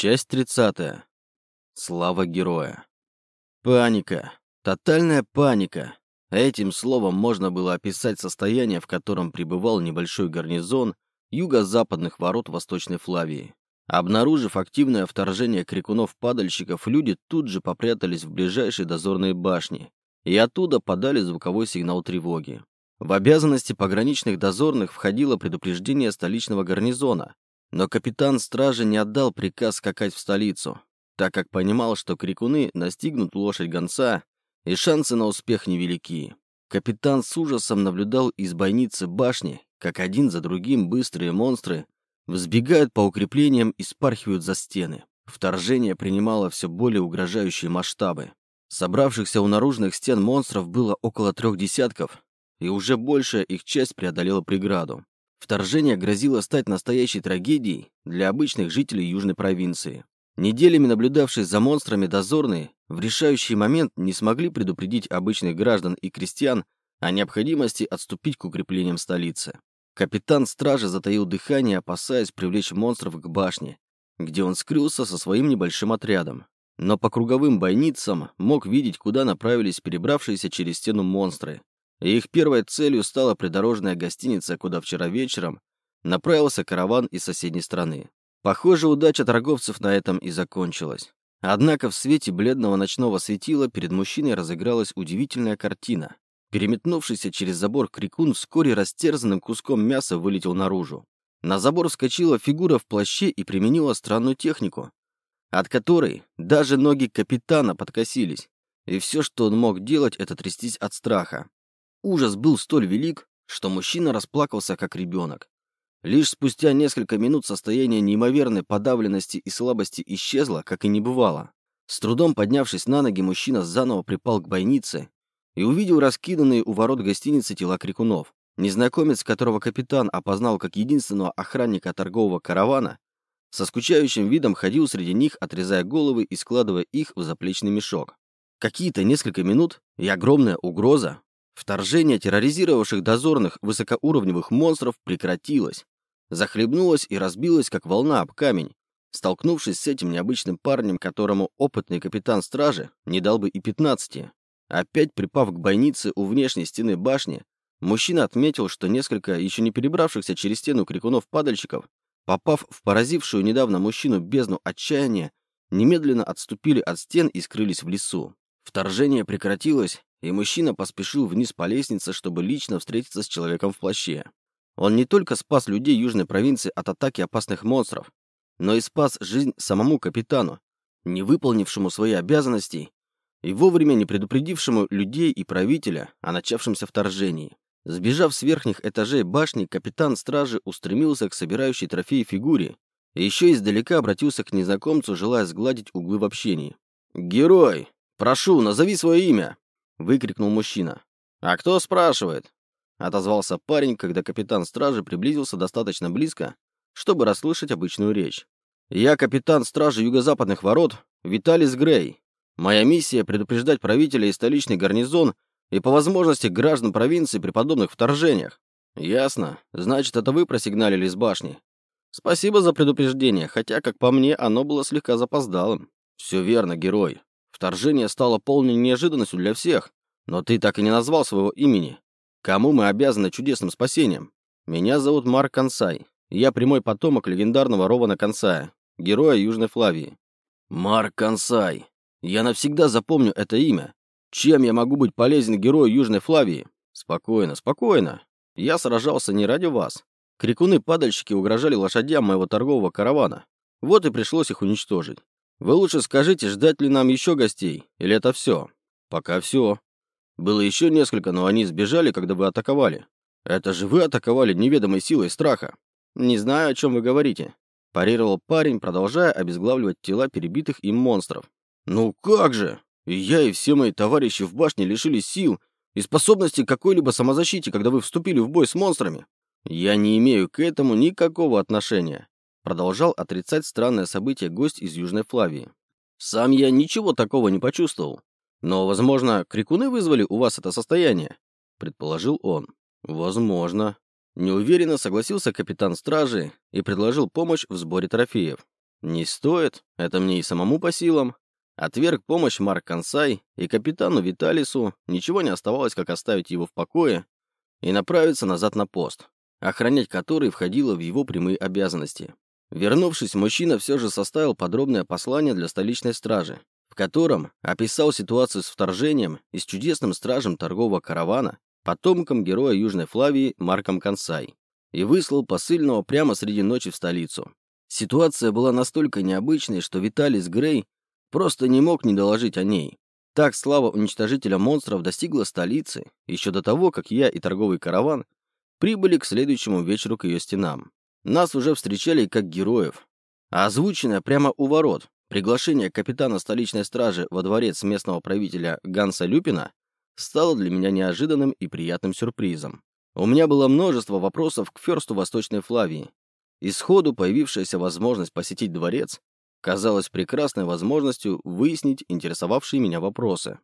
Часть 30. Слава героя. Паника. Тотальная паника. Этим словом можно было описать состояние, в котором пребывал небольшой гарнизон юго-западных ворот Восточной Флавии. Обнаружив активное вторжение крикунов-падальщиков, люди тут же попрятались в ближайшие дозорные башни и оттуда подали звуковой сигнал тревоги. В обязанности пограничных дозорных входило предупреждение столичного гарнизона, но капитан стражи не отдал приказ скакать в столицу, так как понимал, что крикуны настигнут лошадь гонца, и шансы на успех невелики. Капитан с ужасом наблюдал из бойницы башни, как один за другим быстрые монстры взбегают по укреплениям и спархивают за стены. Вторжение принимало все более угрожающие масштабы. Собравшихся у наружных стен монстров было около трех десятков, и уже большая их часть преодолела преграду. Вторжение грозило стать настоящей трагедией для обычных жителей Южной провинции. Неделями наблюдавшие за монстрами дозорные в решающий момент не смогли предупредить обычных граждан и крестьян о необходимости отступить к укреплениям столицы. Капитан стражи затаил дыхание, опасаясь привлечь монстров к башне, где он скрылся со своим небольшим отрядом. Но по круговым бойницам мог видеть, куда направились перебравшиеся через стену монстры, и их первой целью стала придорожная гостиница, куда вчера вечером направился караван из соседней страны. Похоже, удача торговцев на этом и закончилась. Однако в свете бледного ночного светила перед мужчиной разыгралась удивительная картина. Переметнувшийся через забор крикун вскоре растерзанным куском мяса вылетел наружу. На забор вскочила фигура в плаще и применила странную технику, от которой даже ноги капитана подкосились, и все, что он мог делать, это трястись от страха. Ужас был столь велик, что мужчина расплакался как ребенок. Лишь спустя несколько минут состояние неимоверной подавленности и слабости исчезло, как и не бывало. С трудом поднявшись на ноги, мужчина заново припал к бойнице и увидел раскиданные у ворот гостиницы тела крикунов. Незнакомец, которого капитан опознал как единственного охранника торгового каравана, со скучающим видом ходил среди них, отрезая головы и складывая их в заплечный мешок. Какие-то несколько минут и огромная угроза, Вторжение терроризировавших дозорных высокоуровневых монстров прекратилось. Захлебнулось и разбилось, как волна об камень, столкнувшись с этим необычным парнем, которому опытный капитан стражи не дал бы и пятнадцати. Опять припав к бойнице у внешней стены башни, мужчина отметил, что несколько еще не перебравшихся через стену крикунов-падальщиков, попав в поразившую недавно мужчину бездну отчаяния, немедленно отступили от стен и скрылись в лесу. Вторжение прекратилось, и мужчина поспешил вниз по лестнице, чтобы лично встретиться с человеком в плаще. Он не только спас людей южной провинции от атаки опасных монстров, но и спас жизнь самому капитану, не выполнившему свои обязанности и вовремя не предупредившему людей и правителя о начавшемся вторжении. Сбежав с верхних этажей башни, капитан стражи устремился к собирающей трофеи фигуре и еще издалека обратился к незнакомцу, желая сгладить углы в общении. «Герой! Прошу, назови свое имя!» — выкрикнул мужчина. «А кто спрашивает?» — отозвался парень, когда капитан стражи приблизился достаточно близко, чтобы расслышать обычную речь. «Я капитан стражи юго-западных ворот Виталис Грей. Моя миссия — предупреждать правителя и столичный гарнизон и по возможности граждан провинции при подобных вторжениях. Ясно. Значит, это вы просигналили с башни. Спасибо за предупреждение, хотя, как по мне, оно было слегка запоздалым. Все верно, герой. Вторжение стало полной неожиданностью для всех, но ты так и не назвал своего имени. Кому мы обязаны чудесным спасением? Меня зовут Марк Консай. Я прямой потомок легендарного Рована Консая, героя Южной Флавии. Марк Консай. Я навсегда запомню это имя. Чем я могу быть полезен герою Южной Флавии? Спокойно, спокойно. Я сражался не ради вас. Крикуны-падальщики угрожали лошадям моего торгового каравана. Вот и пришлось их уничтожить. Вы лучше скажите, ждать ли нам еще гостей, или это все? Пока все. Было еще несколько, но они сбежали, когда вы атаковали. Это же вы атаковали неведомой силой страха. Не знаю, о чем вы говорите. Парировал парень, продолжая обезглавливать тела перебитых им монстров. Ну как же? И я, и все мои товарищи в башне лишились сил и способности к какой-либо самозащите, когда вы вступили в бой с монстрами. Я не имею к этому никакого отношения. Продолжал отрицать странное событие гость из Южной Флавии. «Сам я ничего такого не почувствовал. Но, возможно, крикуны вызвали у вас это состояние?» Предположил он. «Возможно». Неуверенно согласился капитан стражи и предложил помощь в сборе трофеев. Не стоит, это мне и самому по силам. Отверг помощь Марк Консай, и капитану Виталису ничего не оставалось, как оставить его в покое и направиться назад на пост, охранять который входило в его прямые обязанности. Вернувшись, мужчина все же составил подробное послание для столичной стражи, в котором описал ситуацию с вторжением и с чудесным стражем торгового каравана, потомком героя Южной Флавии Марком Консай, и выслал посыльного прямо среди ночи в столицу. Ситуация была настолько необычной, что Виталис Грей просто не мог не доложить о ней. Так слава уничтожителя монстров достигла столицы еще до того, как я и торговый караван прибыли к следующему вечеру к ее стенам. Нас уже встречали как героев. А озвученное прямо у ворот приглашение капитана столичной стражи во дворец местного правителя Ганса Люпина стало для меня неожиданным и приятным сюрпризом. У меня было множество вопросов к ферсту Восточной Флавии. И сходу появившаяся возможность посетить дворец казалась прекрасной возможностью выяснить интересовавшие меня вопросы.